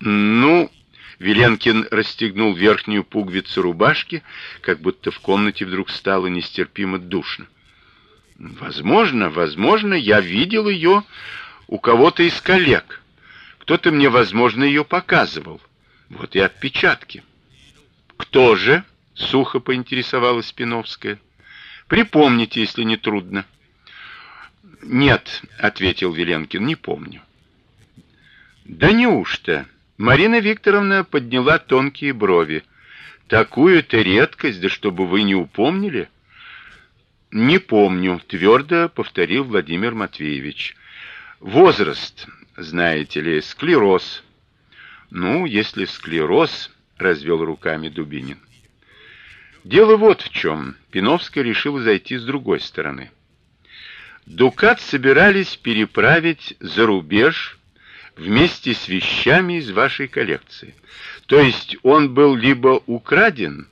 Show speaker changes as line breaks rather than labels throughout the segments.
Ну, Веленкин расстегнул верхнюю пуговицу рубашки, как будто в комнате вдруг стало нестерпимо душно. Возможно, возможно, я видел ее у кого-то из коллег. Кто-то мне, возможно, ее показывал. Вот и отпечатки. Кто же? сухо поинтересовалась Спиновская. Припомните, если не трудно. Нет, ответил Веленкин, не помню. Да неужто? Марина Викторовна подняла тонкие брови. Такую-то редкость, да чтобы вы не упомнили? Не помню, твердо повторил Владимир Матвеевич. Возраст, знаете ли, склероз. Ну, если склероз, развел руками Дубинин. Дело вот в чем. Пиновская решила зайти с другой стороны. Дукат собирались переправить за рубеж вместе с вещами из вашей коллекции. То есть он был либо украден,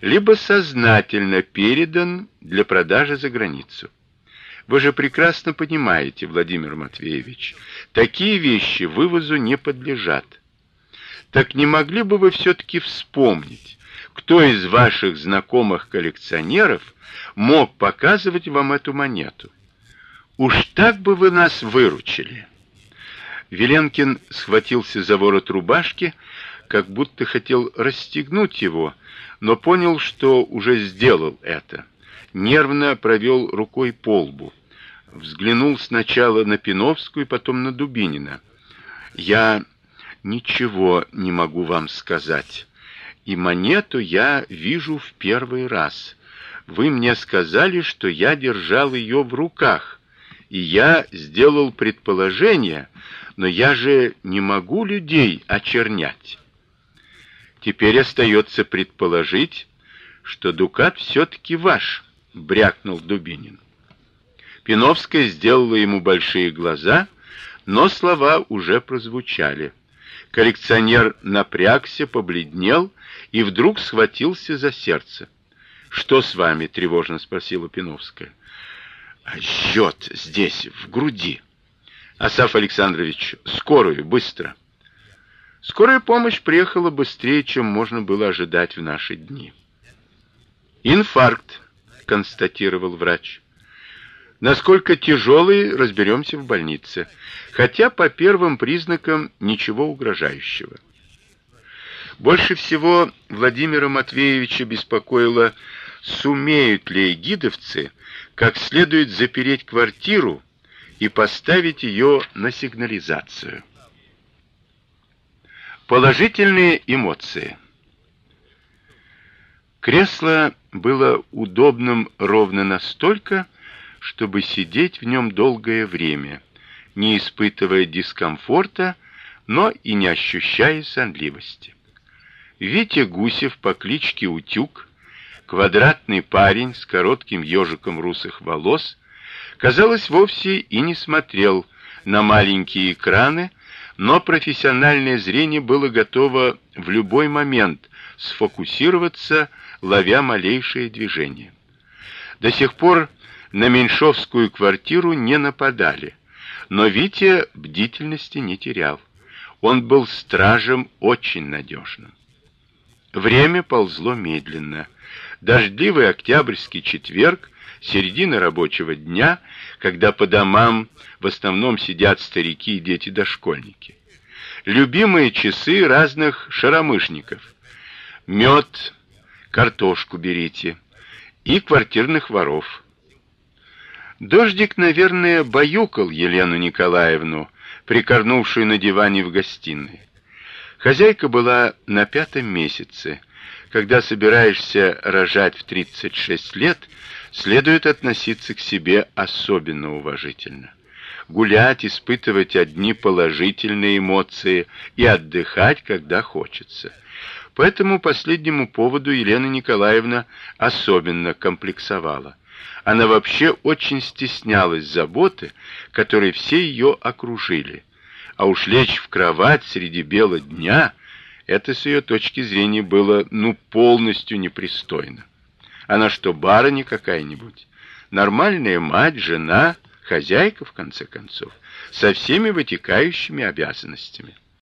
либо сознательно передан для продажи за границу. Вы же прекрасно понимаете, Владимир Матвеевич, такие вещи вывозу не подлежат. Так не могли бы вы все таки вспомнить, кто из ваших знакомых коллекционеров мог показывать вам эту монету? Уж так бы вы нас выручили. Веленкин схватился за ворот рубашки, как будто хотел расстегнуть его, но понял, что уже сделал это. Нервно провел рукой по лбу. Взглянул сначала на Пиновскую, потом на Дубинина. Я ничего не могу вам сказать. И монету я вижу в первый раз. Вы мне сказали, что я держал ее в руках, и я сделал предположение, но я же не могу людей очернять. Теперь остается предположить, что дукат все таки ваш, брякнул Дубинин. Пиновская сделала ему большие глаза, но слова уже прозвучали. Коллекционер напрягся, побледнел и вдруг схватился за сердце. Что с вами? тревожно спросила Пиновская. Жжет здесь, в груди. Асаф Александрович, скорую, быстро. Скорая помощь приехала быстрее, чем можно было ожидать в наши дни. Инфаркт, констатировал врач. Насколько тяжелый, разберемся в больнице, хотя по первым признакам ничего угрожающего. Больше всего Владимира Матвеевича беспокоило, сумеют ли гидовцы как следует запереть квартиру и поставить ее на сигнализацию. Положительные эмоции. Кресло было удобным ровно настолько, чтобы сидеть в нем долгое время, не испытывая дискомфорта, но и не ощущая сонливости. Витя Гусев по кличке Утюг, квадратный парень с коротким ежиком русых волос, казалось, вовсе и не смотрел на маленькие экраны, но профессиональное зрение было готово в любой момент сфокусироваться, ловя малейшее движение. До сих пор на Меньшовскую квартиру не нападали, но Витя бдительности не терял. Он был стражем очень надежным. Время ползло медленно. Дождливый октябрьский четверг, середина рабочего дня, когда по домам в основном сидят старики и дети-дошкольники. Любимые часы разных шаромышников. Мед, картошку берите и квартирных воров. Дождик, наверное, баюкал Елену Николаевну, прикорнувшую на диване в гостиной. Хозяйка была на пятом месяце. Когда собираешься рожать в 36 лет, следует относиться к себе особенно уважительно. Гулять, испытывать одни положительные эмоции и отдыхать, когда хочется. По последнему поводу Елена Николаевна особенно комплексовала. Она вообще очень стеснялась заботы, которые все ее окружили. А уж лечь в кровать среди бела дня это с ее точки зрения было ну полностью непристойно. Она что, барыня какая-нибудь? Нормальная мать, жена, хозяйка в конце концов, со всеми вытекающими обязанностями.